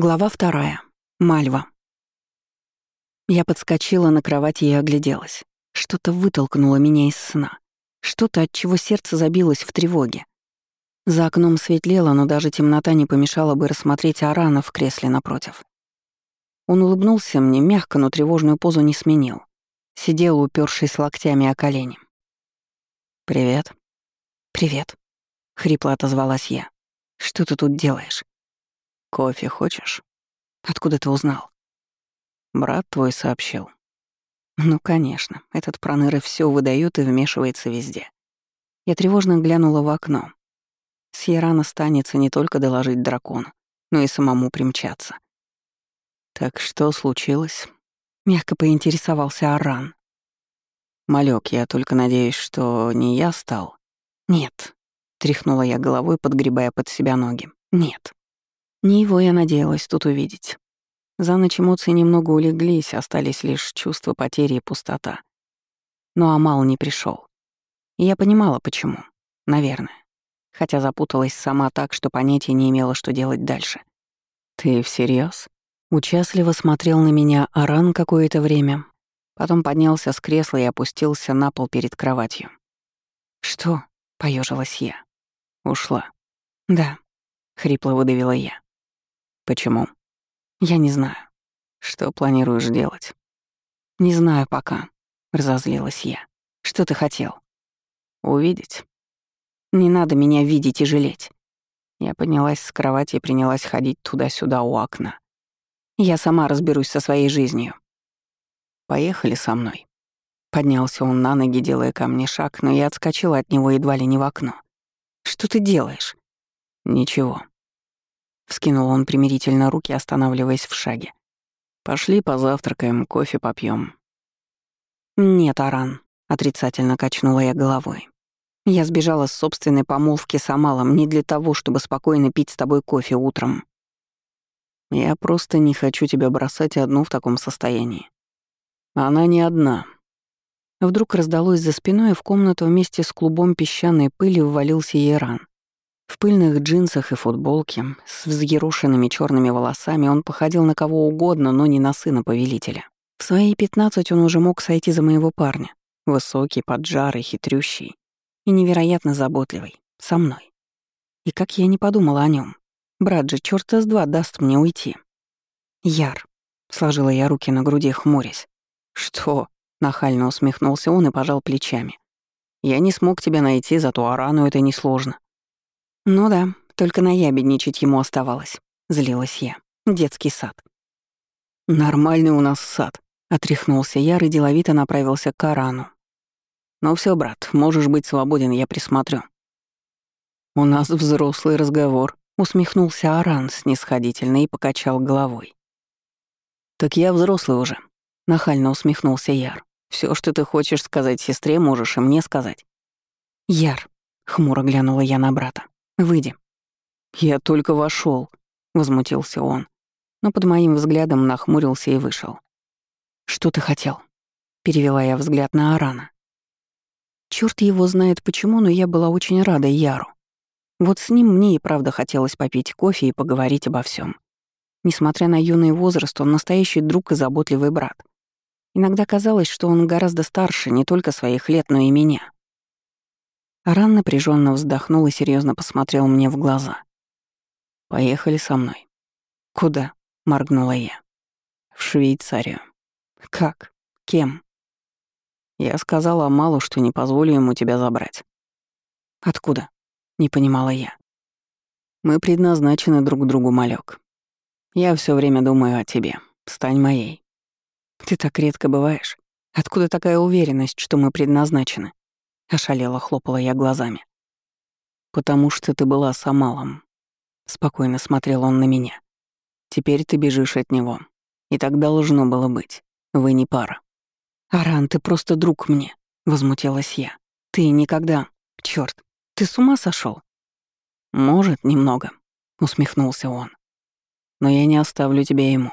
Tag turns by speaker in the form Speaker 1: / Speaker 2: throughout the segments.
Speaker 1: Глава вторая. Мальва. Я подскочила на кровати и огляделась. Что-то вытолкнуло меня из сна. Что-то, от чего сердце забилось в тревоге. За окном светлело, но даже темнота не помешала бы рассмотреть Арана в кресле напротив. Он улыбнулся мне, мягко, но тревожную позу не сменил. Сидел, упершись локтями о колени. «Привет». «Привет», — хрипло отозвалась я. «Что ты тут делаешь?» «Кофе хочешь?» «Откуда ты узнал?» «Брат твой сообщил». «Ну, конечно, этот проныры все выдает и вмешивается везде». Я тревожно глянула в окно. Сьеран останется не только доложить дракону, но и самому примчаться. «Так что случилось?» — мягко поинтересовался Аран. «Малек, я только надеюсь, что не я стал?» «Нет», — тряхнула я головой, подгребая под себя ноги. «Нет». Не его я надеялась тут увидеть. За ночь эмоции немного улеглись, остались лишь чувство потери и пустота. Но Амал не пришел. Я понимала, почему. Наверное. Хотя запуталась сама так, что понятия не имела, что делать дальше. «Ты всерьез? Участливо смотрел на меня Аран какое-то время, потом поднялся с кресла и опустился на пол перед кроватью. «Что?» — поежилась я. «Ушла». «Да», — хрипло выдавила я. Почему? Я не знаю. Что планируешь делать? Не знаю пока, разозлилась я. Что ты хотел? Увидеть. Не надо меня видеть и жалеть. Я поднялась с кровати и принялась ходить туда-сюда у окна. Я сама разберусь со своей жизнью. Поехали со мной. Поднялся он на ноги, делая ко мне шаг, но я отскочила от него едва ли не в окно. «Что ты делаешь?» «Ничего. Вскинул он примирительно руки, останавливаясь в шаге. «Пошли позавтракаем, кофе попьем. «Нет, Аран», — отрицательно качнула я головой. «Я сбежала с собственной помолвки с Амалом не для того, чтобы спокойно пить с тобой кофе утром. Я просто не хочу тебя бросать одну в таком состоянии. Она не одна». Вдруг раздалось за спиной, и в комнату вместе с клубом песчаной пыли ввалился Еран. В пыльных джинсах и футболке, с взъерошенными черными волосами он походил на кого угодно, но не на сына повелителя. В свои пятнадцать он уже мог сойти за моего парня. Высокий, поджарый, хитрющий и невероятно заботливый. Со мной. И как я не подумала о нем. Брат же чёрта с два даст мне уйти. Яр. Сложила я руки на груди, хмурясь. «Что?» — нахально усмехнулся он и пожал плечами. «Я не смог тебя найти, зато Арану это несложно. Ну да, только наябедничать ему оставалось. Злилась я. Детский сад. «Нормальный у нас сад», — отряхнулся Яр и деловито направился к Арану. «Ну все, брат, можешь быть свободен, я присмотрю». «У нас взрослый разговор», — усмехнулся Аран снисходительно и покачал головой. «Так я взрослый уже», — нахально усмехнулся Яр. Все, что ты хочешь сказать сестре, можешь и мне сказать». «Яр», — хмуро глянула я на брата. Выйди». «Я только вошел, возмутился он, но под моим взглядом нахмурился и вышел. «Что ты хотел?» — перевела я взгляд на Арана. Черт его знает почему, но я была очень рада Яру. Вот с ним мне и правда хотелось попить кофе и поговорить обо всем. Несмотря на юный возраст, он настоящий друг и заботливый брат. Иногда казалось, что он гораздо старше не только своих лет, но и меня. Ран напряженно вздохнул и серьезно посмотрел мне в глаза. «Поехали со мной». «Куда?» — моргнула я. «В Швейцарию». «Как? Кем?» Я сказала Малу, что не позволю ему тебя забрать. «Откуда?» — не понимала я. «Мы предназначены друг другу, малек. Я все время думаю о тебе. Стань моей». «Ты так редко бываешь. Откуда такая уверенность, что мы предназначены?» Ошалела, хлопала я глазами. «Потому что ты была с Амалом». Спокойно смотрел он на меня. «Теперь ты бежишь от него. И так должно было быть. Вы не пара». «Аран, ты просто друг мне», — возмутилась я. «Ты никогда... Чёрт, ты с ума сошёл? «Может, немного», — усмехнулся он. «Но я не оставлю тебя ему».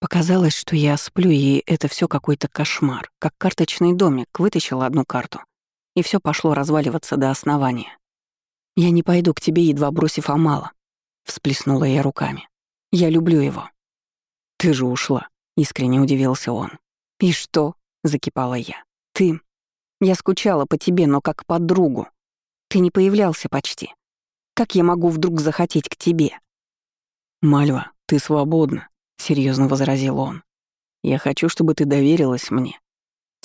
Speaker 1: Показалось, что я сплю, и это всё какой-то кошмар, как карточный домик, вытащила одну карту — и все пошло разваливаться до основания. «Я не пойду к тебе, едва бросив Амала», — всплеснула я руками. Я люблю его».
Speaker 2: «Ты же ушла», — искренне удивился он.
Speaker 1: «И что?» — закипала я. «Ты... Я скучала по тебе, но как по другу. Ты не появлялся почти. Как я могу вдруг захотеть к тебе?»
Speaker 2: «Мальва, ты свободна», — серьезно возразил он. «Я хочу, чтобы ты доверилась мне.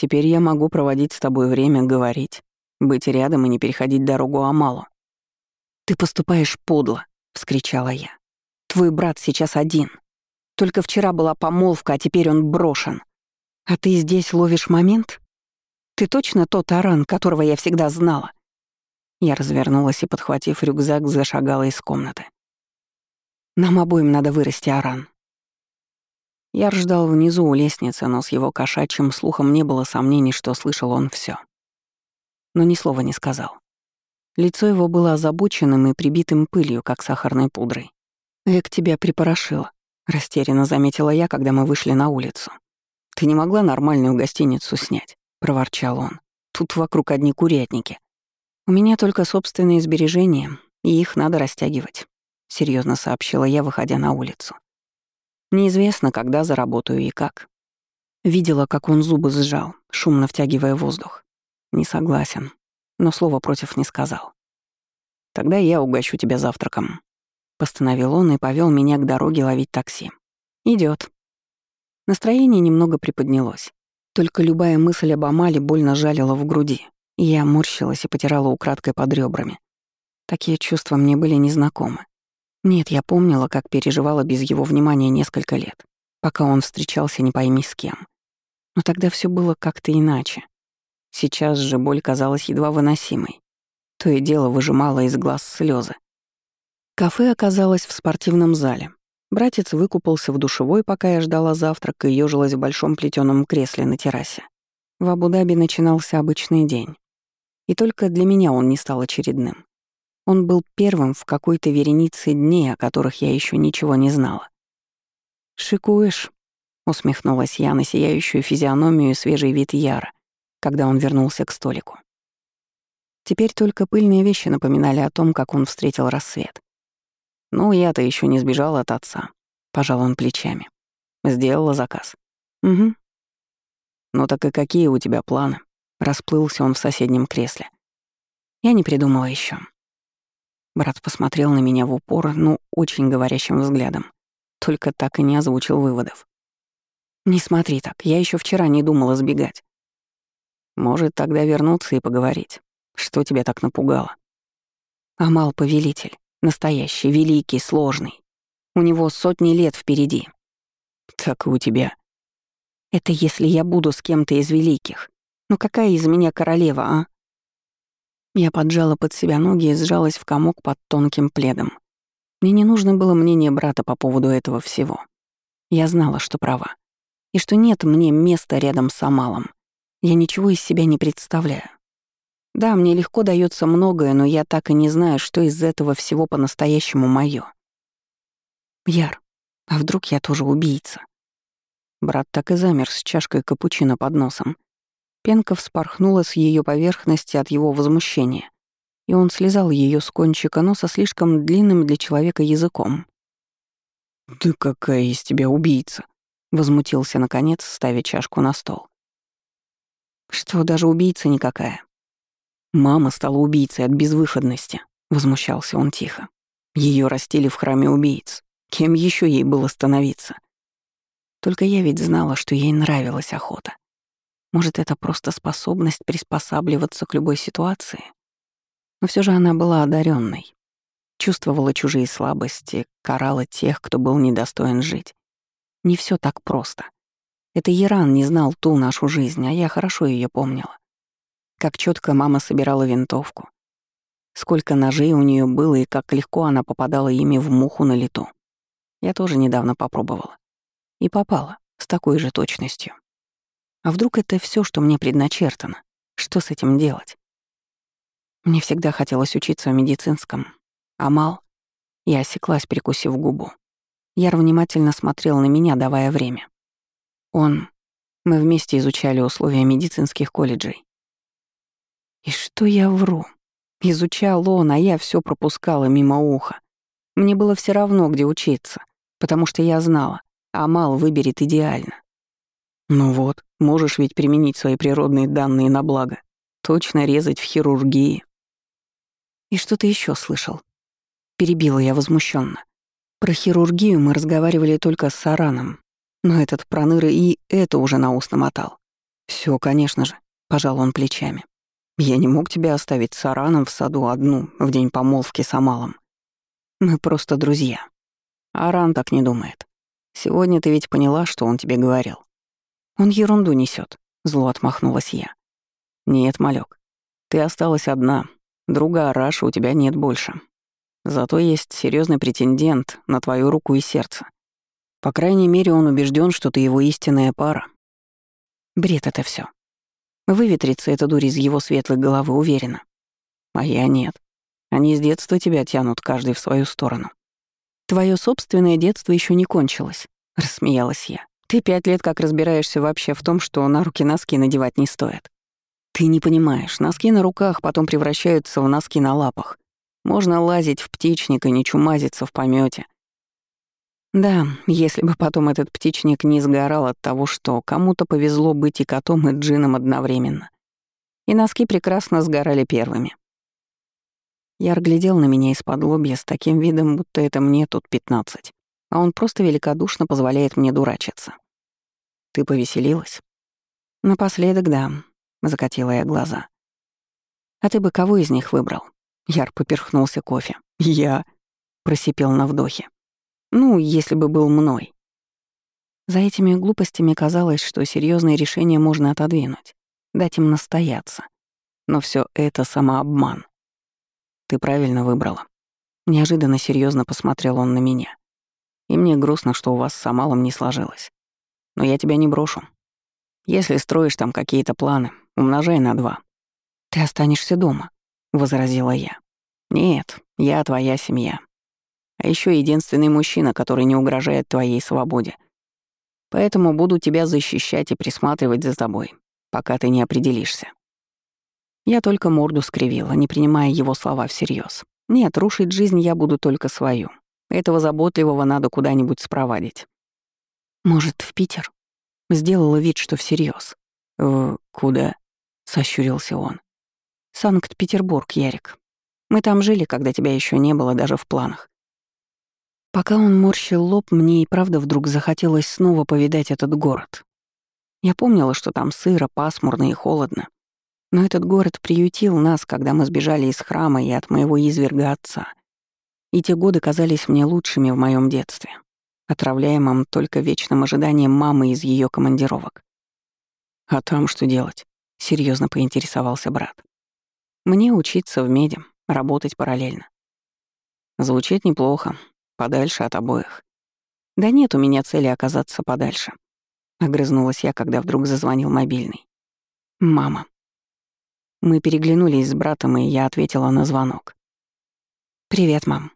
Speaker 2: Теперь я могу проводить с тобой время, говорить, быть рядом и не переходить дорогу Амалу».
Speaker 1: «Ты поступаешь подло», — вскричала я. «Твой брат сейчас один. Только вчера была помолвка, а теперь он брошен. А ты здесь ловишь момент? Ты точно тот Аран, которого я всегда знала?» Я развернулась и, подхватив рюкзак, зашагала из комнаты. «Нам обоим надо вырасти, Аран». Я ждал внизу у лестницы, но с его кошачьим слухом не было сомнений, что слышал он все. Но ни слова не сказал. Лицо его было озабоченным и прибитым пылью, как сахарной пудрой. «Эк тебя припорошила», — растерянно заметила я, когда мы вышли на улицу. «Ты не могла нормальную гостиницу снять?» — проворчал он. «Тут вокруг одни курятники. У меня только собственные сбережения, и их надо растягивать», — серьезно сообщила я, выходя на улицу. «Неизвестно, когда заработаю и как». Видела, как он зубы сжал, шумно втягивая воздух. Не согласен но слова против не сказал. «Тогда я угощу тебя завтраком», — постановил он и повел меня к дороге ловить такси. Идет. Настроение немного приподнялось. Только любая мысль об Амале больно жалила в груди, и я морщилась и потирала украдкой под ребрами. Такие чувства мне были незнакомы. Нет, я помнила, как переживала без его внимания несколько лет, пока он встречался не пойми с кем. Но тогда все было как-то иначе. Сейчас же боль казалась едва выносимой. То и дело выжимало из глаз слезы. Кафе оказалось в спортивном зале. Братец выкупался в душевой, пока я ждала завтрака и ёжилась в большом плетёном кресле на террасе. В Абу-Даби начинался обычный день. И только для меня он не стал очередным. Он был первым в какой-то веренице дней, о которых я еще ничего не знала. «Шикуешь?» — усмехнулась я на сияющую физиономию и свежий вид Яра, когда он вернулся к столику. Теперь только пыльные вещи напоминали о том, как он встретил рассвет. «Ну, я-то еще не сбежал от отца», — пожал он плечами. «Сделала заказ». «Угу». «Ну так и какие у тебя планы?» Расплылся он в соседнем кресле. «Я не придумала еще. Брат посмотрел на меня в упор, ну, очень говорящим взглядом. Только так и не озвучил выводов. «Не смотри так, я еще вчера не думала сбегать. Может, тогда вернуться и поговорить. Что тебя так напугало? Амал — повелитель. Настоящий, великий, сложный. У него сотни лет впереди. Так и у тебя. Это если я буду с кем-то из великих. Ну какая из меня королева, а? Я поджала под себя ноги и сжалась в комок под тонким пледом. Мне не нужно было мнение брата по поводу этого всего. Я знала, что права. И что нет мне места рядом с Амалом. Я ничего из себя не представляю. Да, мне легко дается многое, но я так и не знаю, что из этого всего по-настоящему моё. Яр, а вдруг я тоже убийца? Брат так и замер с чашкой капучино под носом. Пенка вспорхнула с ее поверхности от его возмущения, и он слезал ее с кончика носа слишком длинным для человека языком. «Ты какая из тебя убийца!» — возмутился наконец, ставя чашку на стол. Что, даже убийца никакая? Мама стала убийцей от безвыходности, возмущался он тихо. Ее растили в храме убийц. Кем еще ей было становиться? Только я ведь знала, что ей нравилась охота. Может, это просто способность приспосабливаться к любой ситуации? Но все же она была одаренной, чувствовала чужие слабости, карала тех, кто был недостоин жить. Не все так просто. Это Яран не знал ту нашу жизнь, а я хорошо ее помнила. Как четко мама собирала винтовку. Сколько ножей у нее было и как легко она попадала ими в муху на лету. Я тоже недавно попробовала. И попала, с такой же точностью. А вдруг это все, что мне предначертано? Что с этим делать? Мне всегда хотелось учиться в медицинском. Амал. Я осеклась, прикусив губу. Яр внимательно смотрел на меня, давая время. Он... Мы вместе изучали условия медицинских колледжей. И что я вру? Изучал он, а я все пропускала мимо уха. Мне было все равно, где учиться. потому что я знала, Амал выберет идеально.
Speaker 2: Ну вот, можешь ведь применить свои природные данные на благо. Точно резать в хирургии.
Speaker 1: И что ты еще слышал? Перебила я возмущенно. Про хирургию мы разговаривали только с Сараном, но этот проныры и это уже на ус намотал. Все, конечно же, пожал он плечами. Я не мог тебя оставить с Сараном в саду одну в день помолвки с Амалом. Мы просто друзья. Аран так не думает. Сегодня ты ведь поняла, что он тебе говорил. Он ерунду несет, зло отмахнулась я. Нет, малек, ты осталась одна. Друга Араша у тебя нет больше. Зато есть серьезный претендент на твою руку и сердце. По крайней мере, он убежден, что ты его истинная пара. Бред это все. Выветрится эта дурь из его светлой головы, уверена. А я нет. Они с детства тебя тянут каждый в свою сторону. Твое собственное детство еще не кончилось, рассмеялась я. Ты пять лет как разбираешься вообще в том, что на руки носки надевать не стоит. Ты не понимаешь, носки на руках потом превращаются в носки на лапах. Можно лазить в птичник и не чумазиться в помете. Да, если бы потом этот птичник не сгорал от того, что кому-то повезло быть и котом, и джином одновременно. И носки прекрасно сгорали первыми. Яр глядел на меня из-под лобья с таким видом, будто это мне тут пятнадцать, а он просто великодушно позволяет мне дурачиться. «Ты повеселилась?» «Напоследок, да», — закатила я глаза. «А ты бы кого из них выбрал?» Яр поперхнулся кофе. «Я?» — просипел на вдохе. «Ну, если бы был мной». За этими глупостями казалось, что серьезные решения можно отодвинуть, дать им настояться. Но все это самообман. Ты правильно выбрала. Неожиданно серьезно посмотрел он на меня. И мне грустно, что у вас с Амалом не сложилось. Но я тебя не брошу. Если строишь там какие-то планы, умножай на два. Ты останешься дома, возразила я. Нет, я твоя семья. А еще единственный мужчина, который не угрожает твоей свободе. Поэтому буду тебя защищать и присматривать за тобой, пока ты не определишься. Я только морду скривила, не принимая его слова всерьез. Нет, рушить жизнь я буду только свою. Этого заботливого надо куда-нибудь спровадить. Может, в Питер? Сделала вид, что всерьез. «Э, куда?» — сощурился он. «Санкт-Петербург, Ярик. Мы там жили, когда тебя еще не было даже в планах. Пока он морщил лоб, мне и правда вдруг захотелось снова повидать этот город. Я помнила, что там сыро, пасмурно и холодно, но этот город приютил нас, когда мы сбежали из храма и от моего изверга отца. И те годы казались мне лучшими в моем детстве, отравляемым только вечным ожиданием мамы из ее командировок. «А там что делать?» — серьезно поинтересовался брат. «Мне учиться в меди, работать параллельно». Звучит неплохо, подальше от обоих. «Да нет у меня цели оказаться подальше», — огрызнулась я, когда вдруг зазвонил мобильный. «Мама». Мы переглянулись с братом, и я ответила на звонок. «Привет, мам».